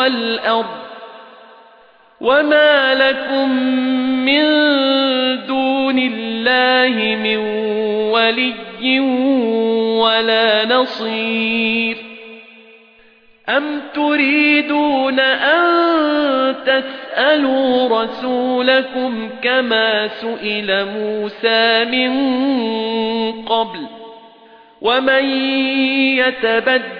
وَالْأَرْضِ وَمَا لَكُمْ مِنْ دُونِ اللَّهِ مِنْ وَلِيٍّ وَلَا نَصِيرٍ أَمْ تُرِيدُونَ أَن تَسْأَلُوا رَسُولَكُمْ كَمَا سُئِلَ مُوسَى مِن قَبْلُ وَمَن يَتَبَدَّلِ